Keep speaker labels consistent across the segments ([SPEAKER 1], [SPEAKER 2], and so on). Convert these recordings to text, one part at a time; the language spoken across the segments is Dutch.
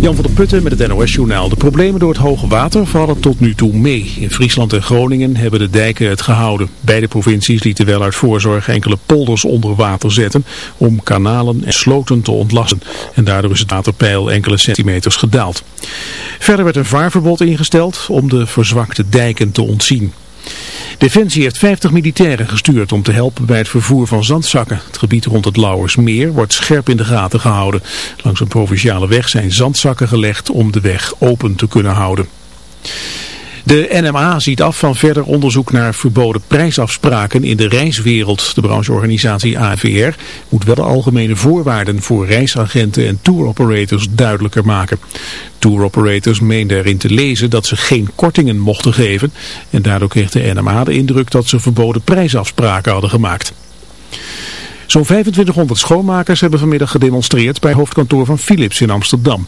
[SPEAKER 1] Jan van der Putten met het NOS-journaal. De problemen door het hoge water vallen tot nu toe mee. In Friesland en Groningen hebben de dijken het gehouden. Beide provincies lieten wel uit voorzorg enkele polders onder water zetten om kanalen en sloten te ontlasten. En daardoor is het waterpeil enkele centimeters gedaald. Verder werd een vaarverbod ingesteld om de verzwakte dijken te ontzien. Defensie heeft 50 militairen gestuurd om te helpen bij het vervoer van zandzakken. Het gebied rond het Lauwersmeer wordt scherp in de gaten gehouden. Langs een provinciale weg zijn zandzakken gelegd om de weg open te kunnen houden. De NMA ziet af van verder onderzoek naar verboden prijsafspraken in de reiswereld. De brancheorganisatie AVR moet wel de algemene voorwaarden voor reisagenten en touroperators duidelijker maken. Touroperators meenden erin te lezen dat ze geen kortingen mochten geven en daardoor kreeg de NMA de indruk dat ze verboden prijsafspraken hadden gemaakt. Zo'n 2500 schoonmakers hebben vanmiddag gedemonstreerd bij hoofdkantoor van Philips in Amsterdam.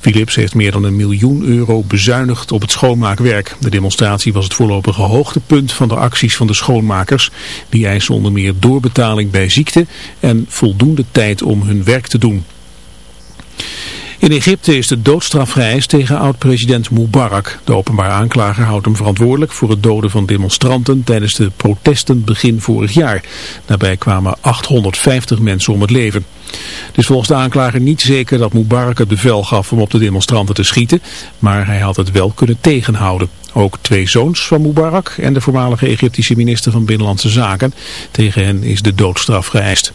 [SPEAKER 1] Philips heeft meer dan een miljoen euro bezuinigd op het schoonmaakwerk. De demonstratie was het voorlopige hoogtepunt van de acties van de schoonmakers. Die eisen onder meer doorbetaling bij ziekte en voldoende tijd om hun werk te doen. In Egypte is de doodstraf geëist tegen oud-president Mubarak. De openbaar aanklager houdt hem verantwoordelijk voor het doden van demonstranten tijdens de protesten begin vorig jaar. Daarbij kwamen 850 mensen om het leven. Het is volgens de aanklager niet zeker dat Mubarak het bevel gaf om op de demonstranten te schieten, maar hij had het wel kunnen tegenhouden. Ook twee zoons van Mubarak en de voormalige Egyptische minister van Binnenlandse Zaken. Tegen hen is de doodstraf geëist.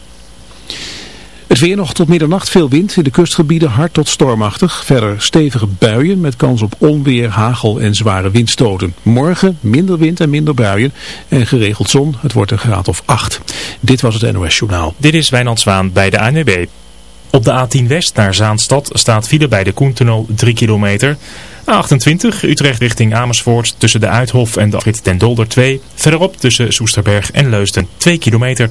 [SPEAKER 1] Het weer nog tot middernacht veel wind. In de kustgebieden hard tot stormachtig. Verder stevige buien met kans op onweer, hagel en zware windstoten. Morgen minder wind en minder buien. En geregeld zon. Het wordt een graad of 8. Dit was het NOS Journaal.
[SPEAKER 2] Dit is Wijnand Zwaan bij de ANWB. Op de A10 West naar Zaanstad staat file bij de Koentunnel 3 kilometer. A28 Utrecht richting Amersfoort tussen de Uithof en de afrit ten Dolder 2. Verderop tussen Soesterberg en Leusden 2 kilometer.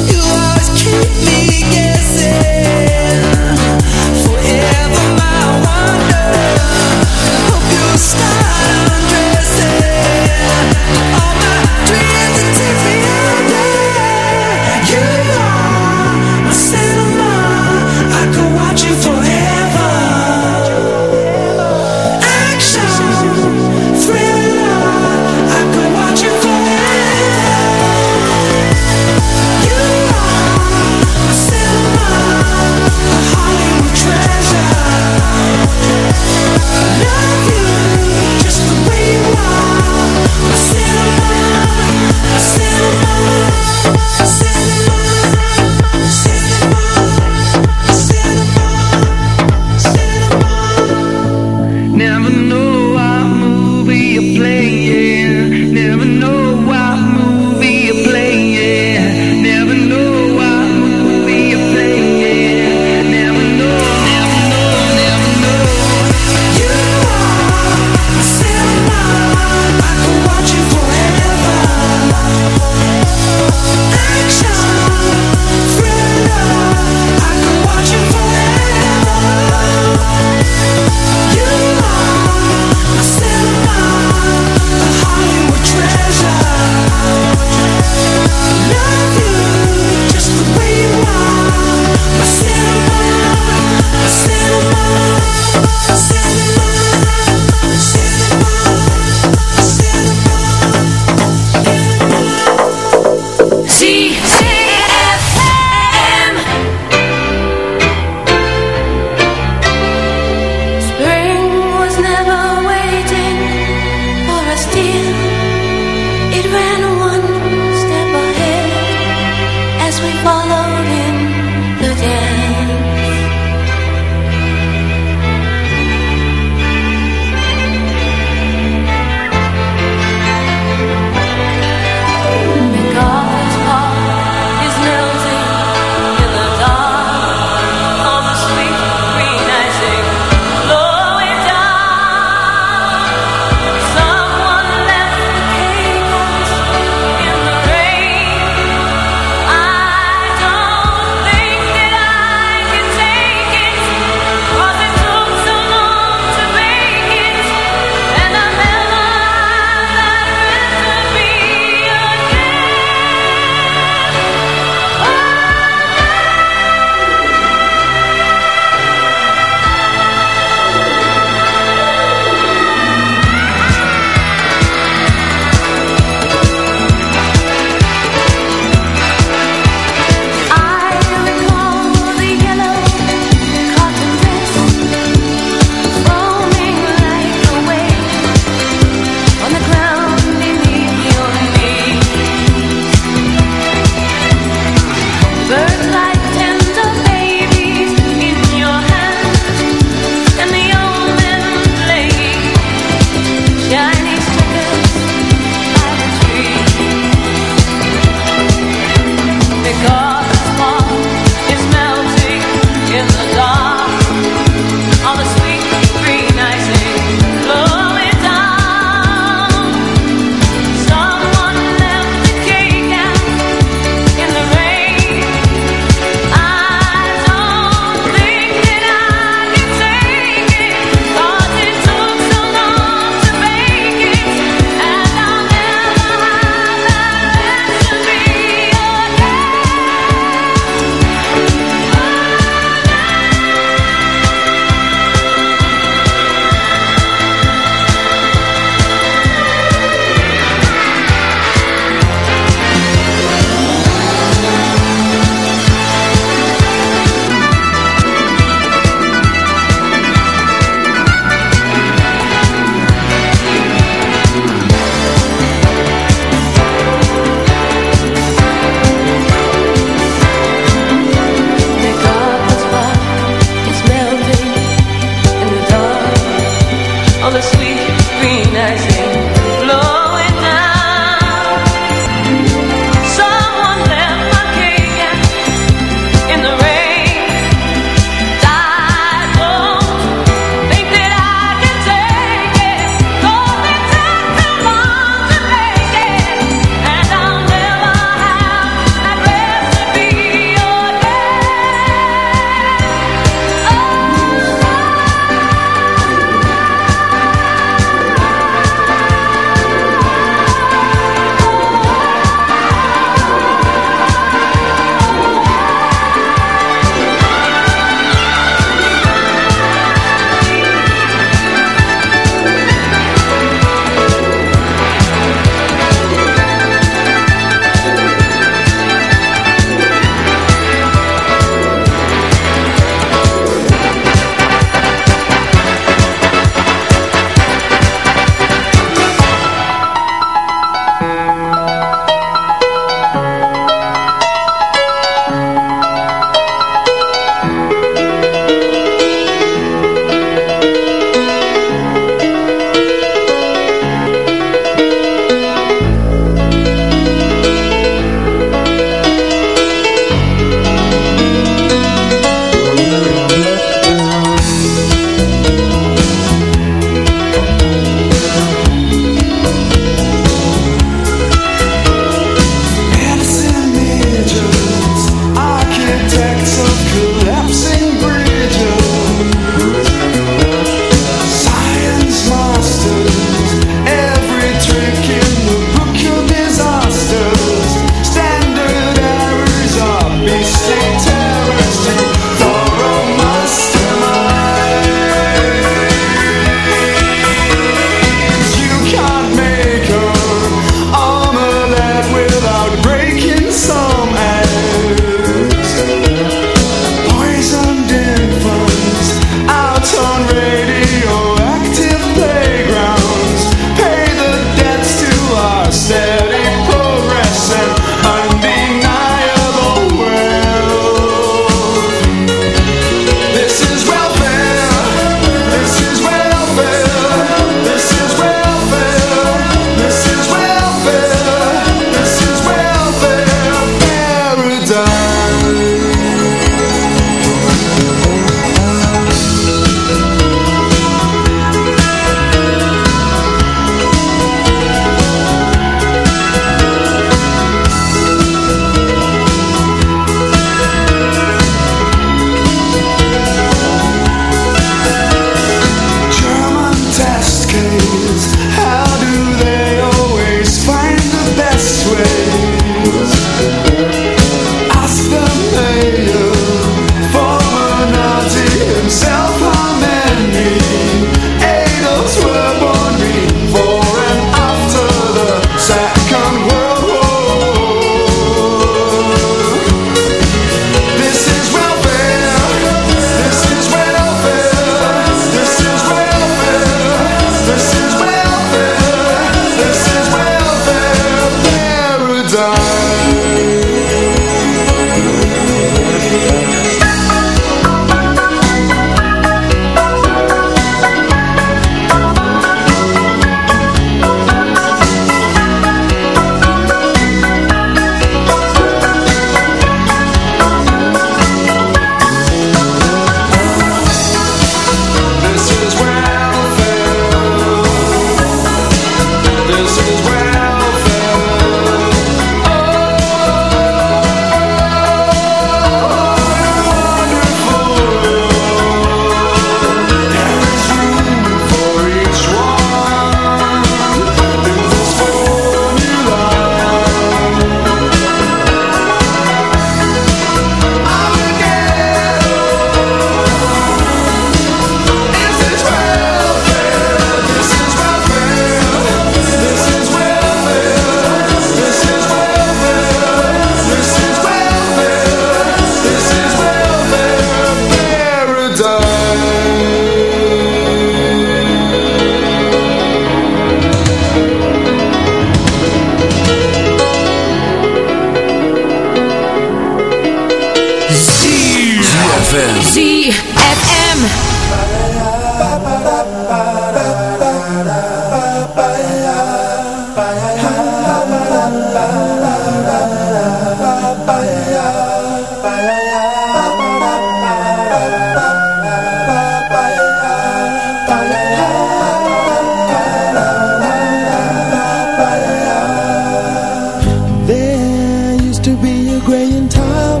[SPEAKER 3] to be a grey and tower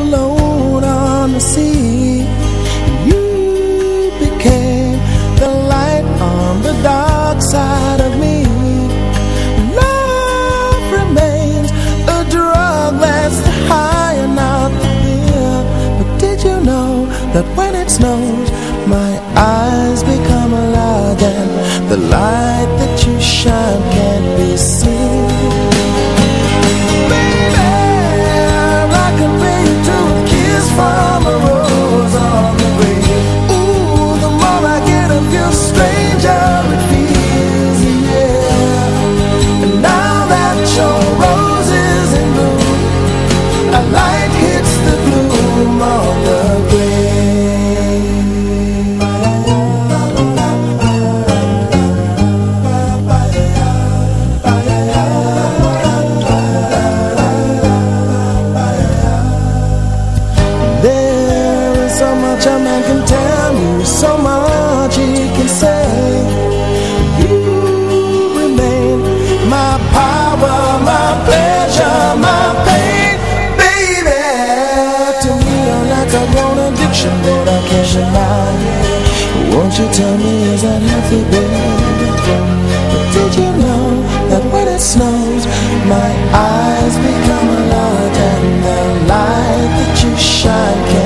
[SPEAKER 3] alone on the sea. You became the light on the
[SPEAKER 4] dark side of me. Love remains a drug that's the high and not the fear. But did you know that when it snows, my eyes become alive and the light that you shine can't be seen? sunshine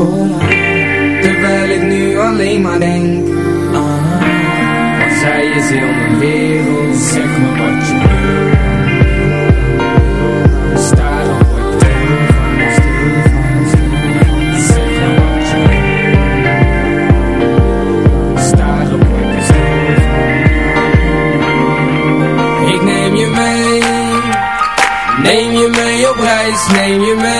[SPEAKER 5] Terwijl ik nu alleen maar denk ah, Want zij is heel mijn wereld. Zeg me wat je wil. Sta van stil van Zeg me wat je wil. Sta op het stil Ik neem je mee. Neem je mee op reis. Neem je mee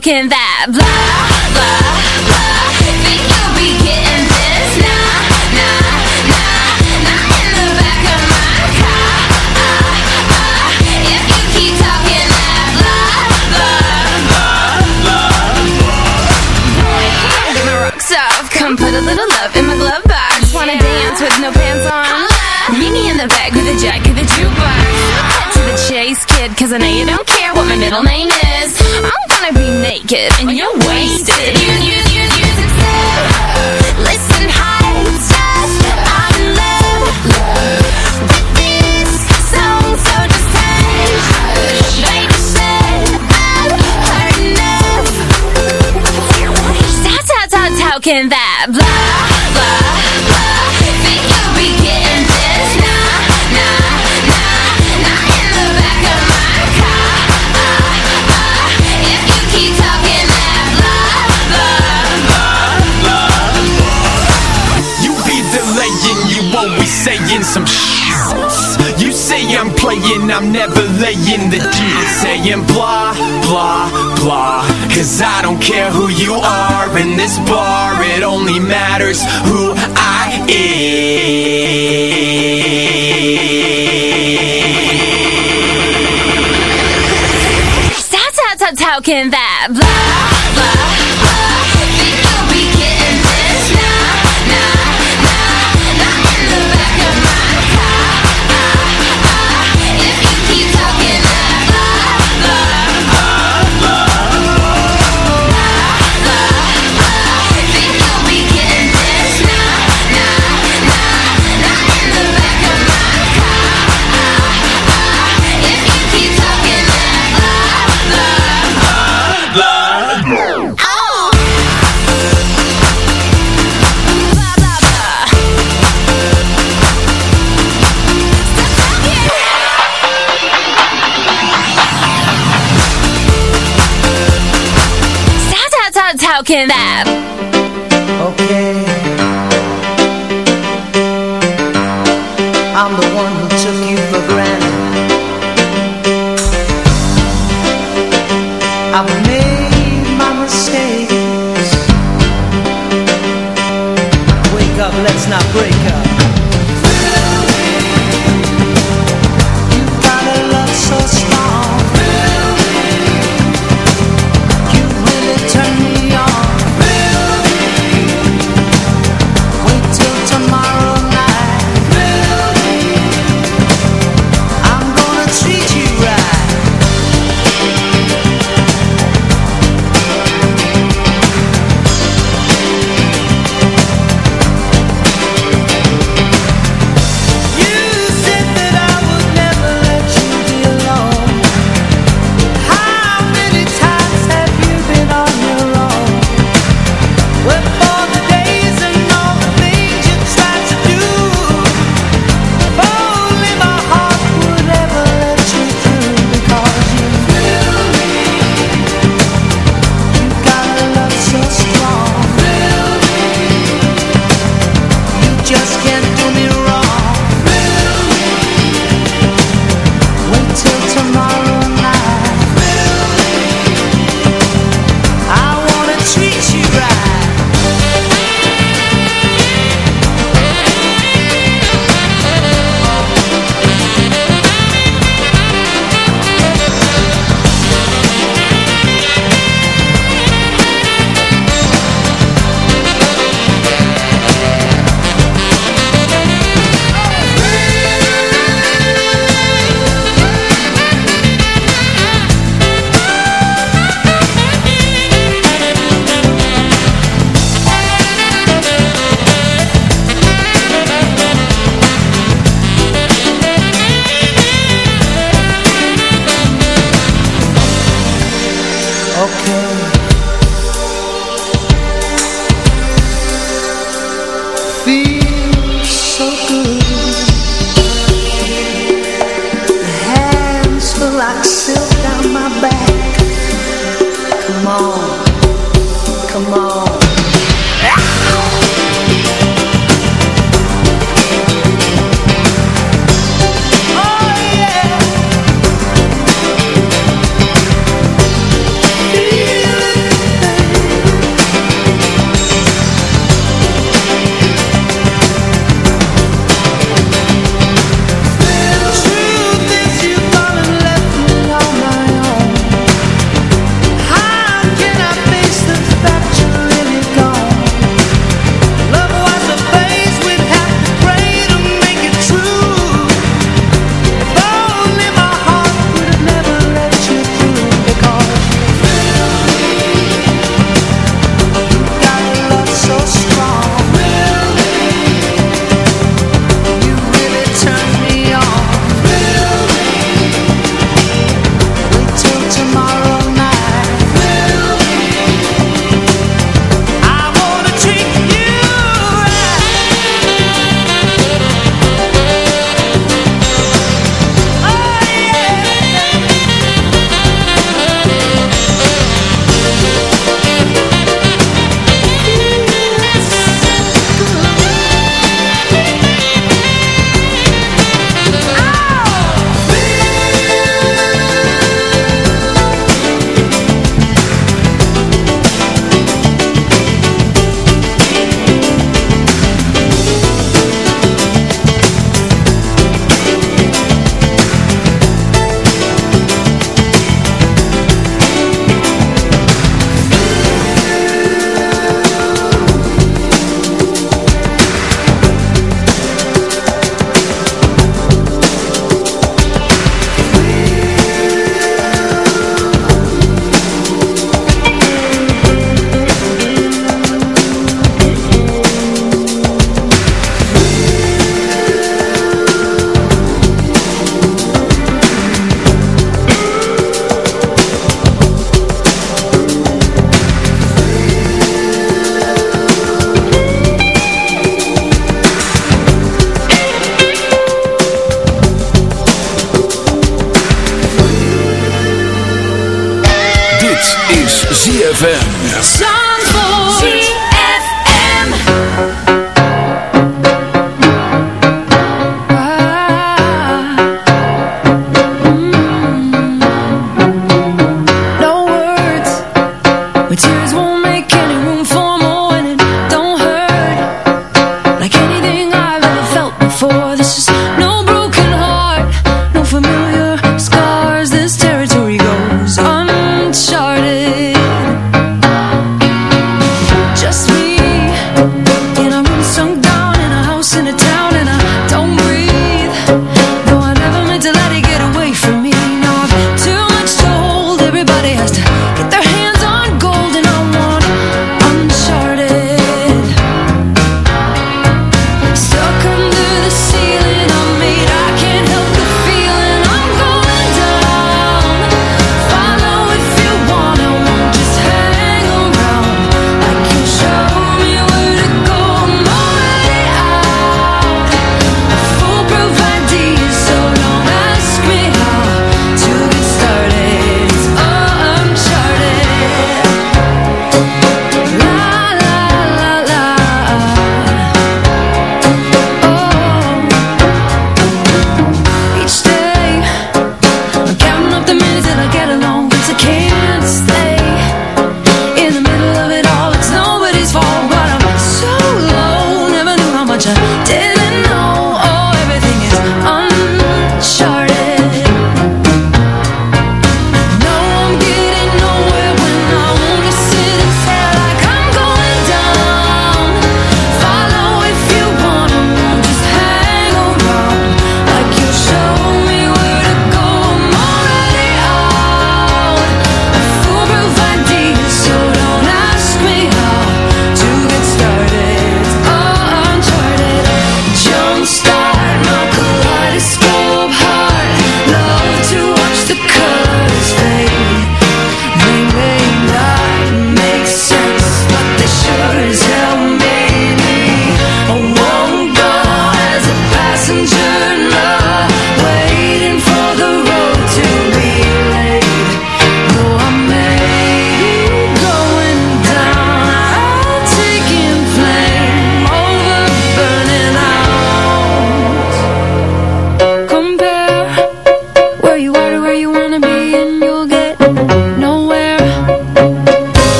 [SPEAKER 6] can that blah, blah, blah? Think you'll be getting this? Nah, nah, nah, nah. In the back of my car. Ah, ah. If you keep talking that blah, blah, blah. blah, Get my rocks off. Come put a little love in my glove box. Wanna dance with no pants on? Meet me in the back with a jack of the jukebox. Cut to the chase, kid, cause I know you don't care what my middle name is. I'm gonna be naked and you're wasted. You, you, you, you, Listen, hi, I'm in love with this song, so just hush. Baby said I've heard enough. How, how, how, how can that blah, blah, blah?
[SPEAKER 7] It's not always saying some shit. You say I'm playing, I'm never laying the deal. Saying blah, blah, blah. Cause I don't care who you are in this bar, it only matters who I am.
[SPEAKER 6] How, how, how that blah, kicking that.